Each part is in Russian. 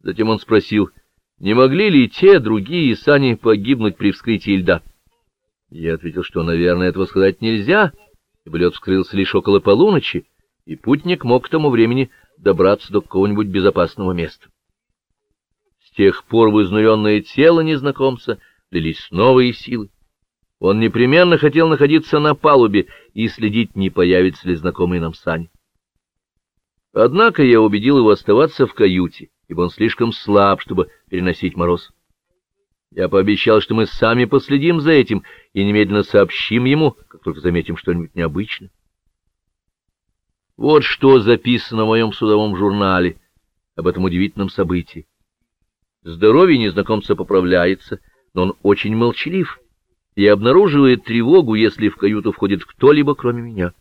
Затем он спросил, не могли ли те другие сани погибнуть при вскрытии льда. Я ответил, что, наверное, этого сказать нельзя, ибо лед вскрылся лишь около полуночи, и путник мог к тому времени добраться до какого-нибудь безопасного места. С тех пор в изнуренное тело незнакомца лились новые силы. Он непременно хотел находиться на палубе и следить, не появится ли знакомый нам сань. Однако я убедил его оставаться в каюте, ибо он слишком слаб, чтобы переносить мороз. Я пообещал, что мы сами последим за этим и немедленно сообщим ему, как только заметим что-нибудь необычное. Вот что записано в моем судовом журнале об этом удивительном событии. Здоровье незнакомца поправляется, но он очень молчалив и обнаруживает тревогу, если в каюту входит кто-либо, кроме меня.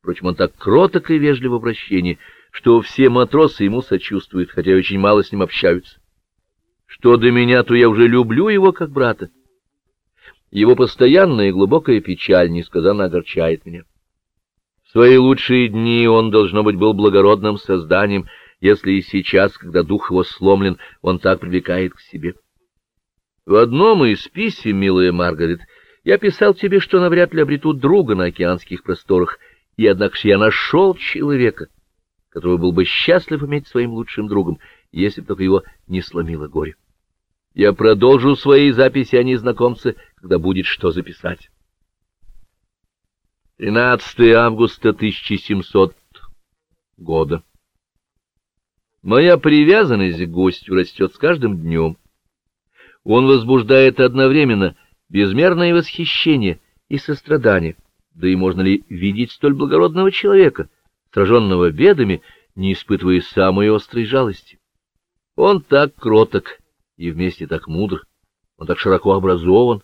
Впрочем, он так кроток и вежлив в обращении, что все матросы ему сочувствуют, хотя очень мало с ним общаются. Что до меня, то я уже люблю его как брата. Его постоянная и глубокая печаль несказанно огорчает меня. В свои лучшие дни он, должно быть, был благородным созданием, если и сейчас, когда дух его сломлен, он так привлекает к себе. В одном из писем, милая Маргарет, я писал тебе, что навряд ли обрету друга на океанских просторах, и однако я нашел человека, который был бы счастлив иметь своим лучшим другом, если бы только его не сломило горе. Я продолжу свои записи о незнакомце, когда будет что записать. 13 августа 1700 года. Моя привязанность к гостю растет с каждым днем. Он возбуждает одновременно безмерное восхищение и сострадание. Да и можно ли видеть столь благородного человека, сраженного бедами, не испытывая самой острой жалости? Он так кроток и вместе так мудр, он так широко образован,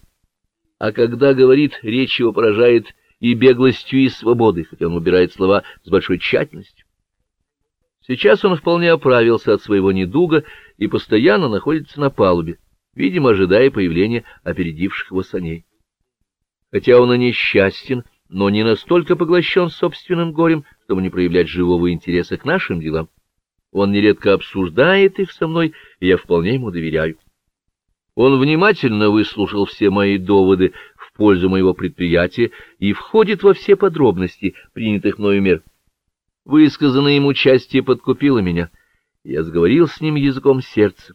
а когда говорит, речь его поражает и беглостью, и свободой, хотя он убирает слова с большой тщательностью. Сейчас он вполне оправился от своего недуга и постоянно находится на палубе, видимо, ожидая появления опередивших его саней. Хотя он и несчастен, но не настолько поглощен собственным горем, чтобы не проявлять живого интереса к нашим делам. Он нередко обсуждает их со мной, и я вполне ему доверяю. Он внимательно выслушал все мои доводы пользу моего предприятия и входит во все подробности принятых мною мер. Высказанное ему участие подкупило меня. Я сговорил с ним языком сердца,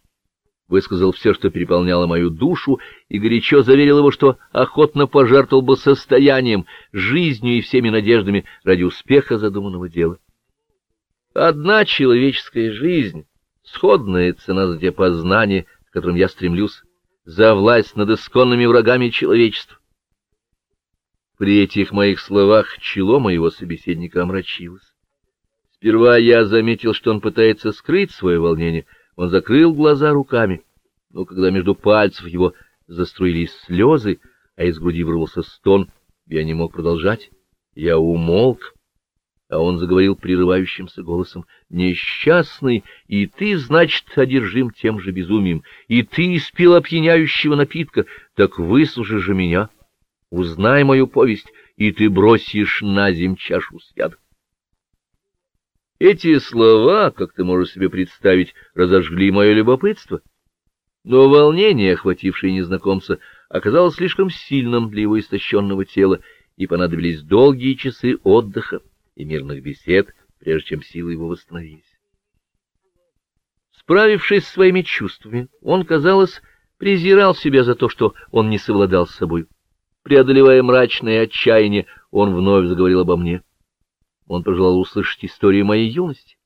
высказал все, что переполняло мою душу, и горячо заверил его, что охотно пожертвовал бы состоянием, жизнью и всеми надеждами ради успеха задуманного дела. Одна человеческая жизнь, сходная цена за те познания, к которым я стремлюсь, за власть над исконными врагами человечества. При этих моих словах чело моего собеседника омрачилось. Сперва я заметил, что он пытается скрыть свое волнение. Он закрыл глаза руками, но когда между пальцев его заструились слезы, а из груди вырвался стон, я не мог продолжать. Я умолк, а он заговорил прерывающимся голосом. «Несчастный, и ты, значит, одержим тем же безумием, и ты испил опьяняющего напитка, так выслушай же меня». Узнай мою повесть, и ты бросишь на земь чашу с ядом. Эти слова, как ты можешь себе представить, разожгли мое любопытство. Но волнение, охватившее незнакомца, оказалось слишком сильным для его истощенного тела, и понадобились долгие часы отдыха и мирных бесед, прежде чем силы его восстановились. Справившись с своими чувствами, он, казалось, презирал себя за то, что он не совладал с собой. Преодолевая мрачное отчаяние, он вновь заговорил обо мне. Он пожелал услышать историю моей юности.